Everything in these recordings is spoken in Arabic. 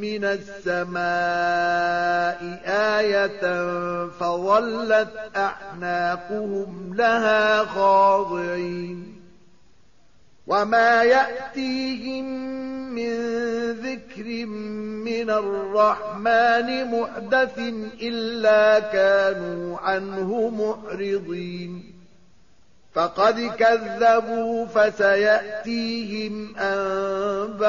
من السماء آية فظلت أعناقهم لها خاضعين وما يأتيهم من ذكر من الرحمن محدث إلا كانوا عنه معرضين فقد كذبوا فسيأتيهم أنباء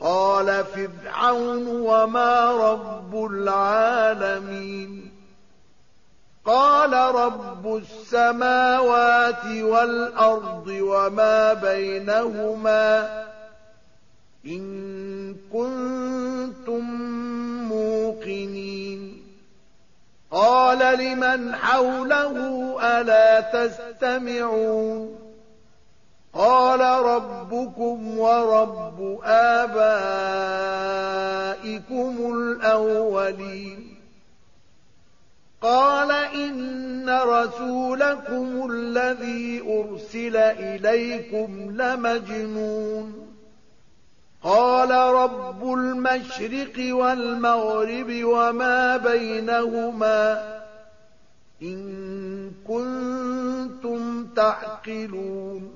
قال فرعون وما رب العالمين قال رب السماوات والأرض وما بينهما إن كنتم موقنين قال لمن حوله ألا تستمعون قال ربكم ورب آبائكم الأولين. قال إن رسولكم الذي أرسل إليكم لمجنون. قال رب المشرق والمغرب وما بينهما إن كنتم تعقلون.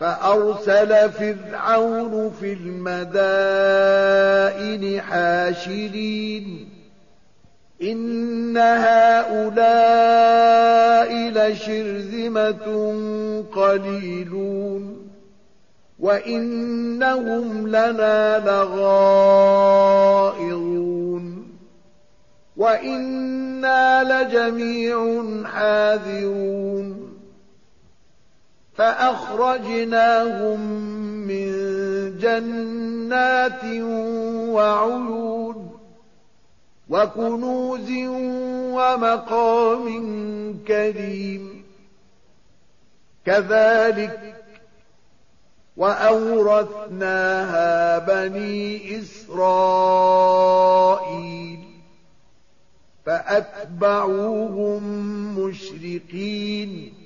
فأرسل فرعون في المدائن حاشرين. إن هؤلاء لشرذمة قليلون. وإنهم لنا لغائرون. وإنا لجميع حاذرون. فأخرجناهم من جنات وعيون وكنوز ومقام كريم. كذلك وأورثناها بني إسرائيل فأتبعوهم مشرقين.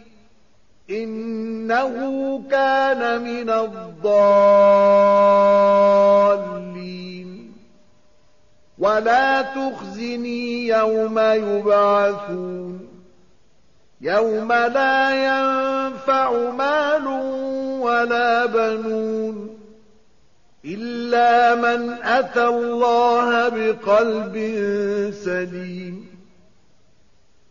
إنه كان من الضالين. ولا تخزني يوم يبعثون. يوم لا ينفع مال ولا بنون. إلا من أتى الله بقلب سليم.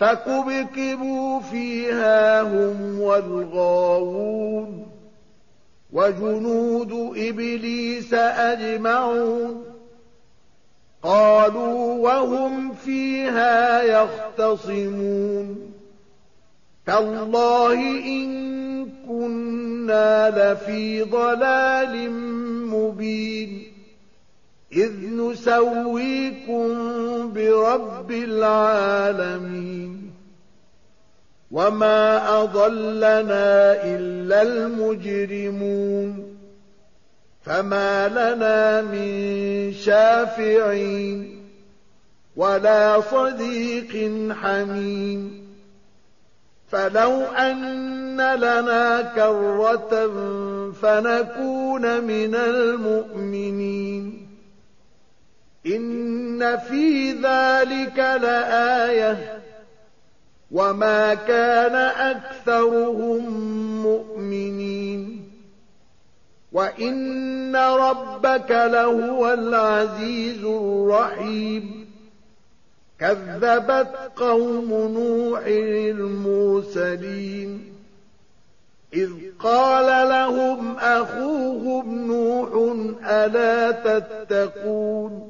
فكبكبوا فيها هم والغاوون وجنود إبليس أجمعون قالوا وهم فيها يختصمون تالله إن كنا لفي ضلال مبين إذ نسويكم برب العالمين. وما أضلنا إلا المجرمون. فما لنا من شافعين ولا صديق حميم. فلو أن لنا كرة فنكون من المؤمنين. إن في ذلك لآية وما كان أكثرهم مؤمنين. وإن ربك لهو العزيز الرحيم. كذبت قوم نوح المرسلين إذ قال لهم أخوهم نوح ألا تتقون؟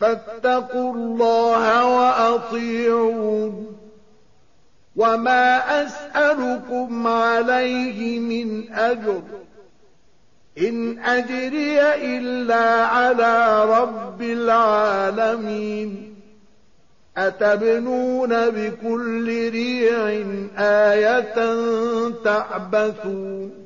فاتقوا الله وأطيعون. وما أسألكم عليه من أجر. إن أجري إلا على رب العالمين. أتبنون بكل ريع آية تعبثون.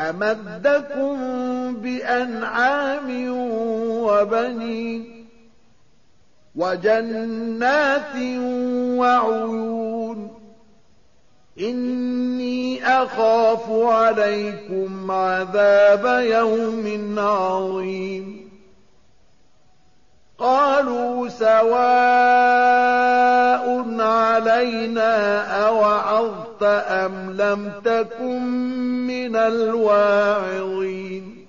أمدكم بأنعام وبنين وجنات وعيون. إني أخاف عليكم عذاب يوم عظيم. قالوا سواء علينا أوعظت أم لم تكن من الواعظين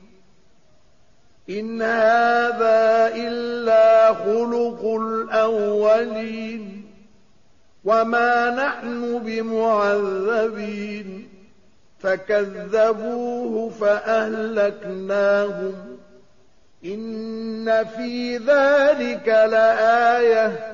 إن هذا إلا خلق الأولين وما نحن بمعذبين فكذبوه فأهلكناهم إن في ذلك لآية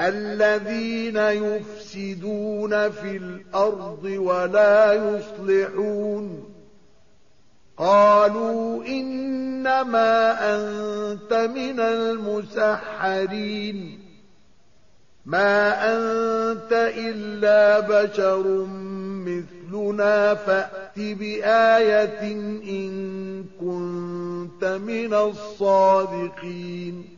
الذين يفسدون في الأرض ولا يصلحون. قالوا إنما أنت من المسحرين. ما أنت إلا بشر مثلنا فأت بآية إن كنت من الصادقين.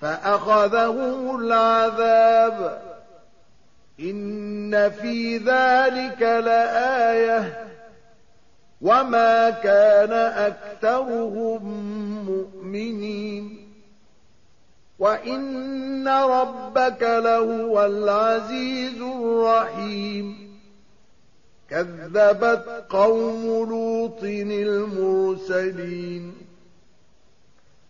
فأخذهم العذاب. إن في ذلك لآية. وما كان أكثرهم مؤمنين. وإن ربك لهو العزيز الرحيم. كذبت قوم لوط المرسلين.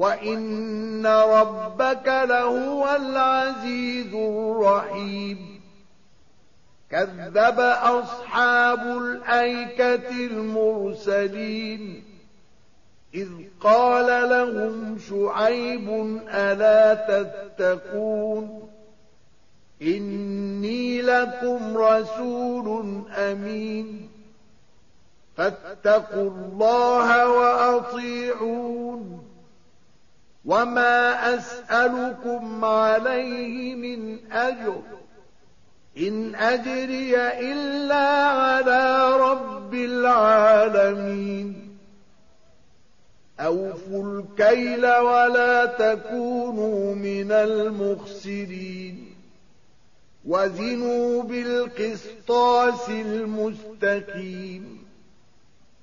وإن ربك لهو العزيز الرحيم كذب أصحاب الأيكة المرسلين إذ قال لهم شعيب ألا تتقون إني لكم رسول أمين فاتقوا الله وأطيعون وما أسألكم عليه من أجر إن أجري إلا على رب العالمين أوفوا الكيل ولا تكونوا من المخسرين وزنوا بالقسطاس المستقيم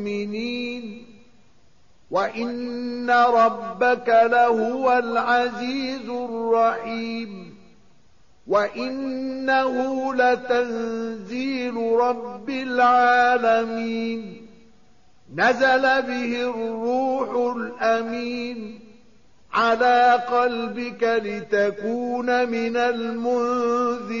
مؤمنين وإن ربك لهو العزيز الرحيم وإنه لتنزيل رب العالمين نزل به الروح الأمين على قلبك لتكون من المنذرين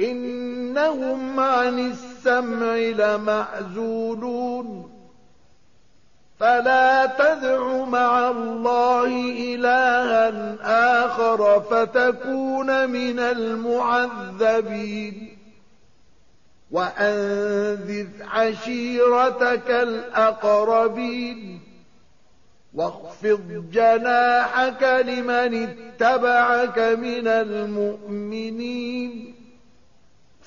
إنهم عن السمع لمعزولون. فلا تدع مع الله إلها آخر فتكون من المعذبين. وأنذذ عشيرتك الأقربين. واخفض جناحك لمن اتبعك من المؤمنين.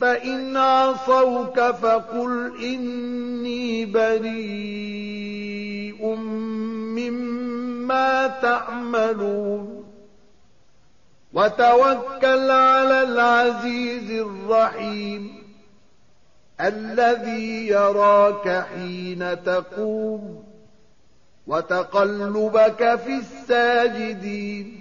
فإن عصوك فقل إني بريء مما تعملون. وتوكل على العزيز الرحيم الذي يراك حين تقوم وتقلبك في الساجدين.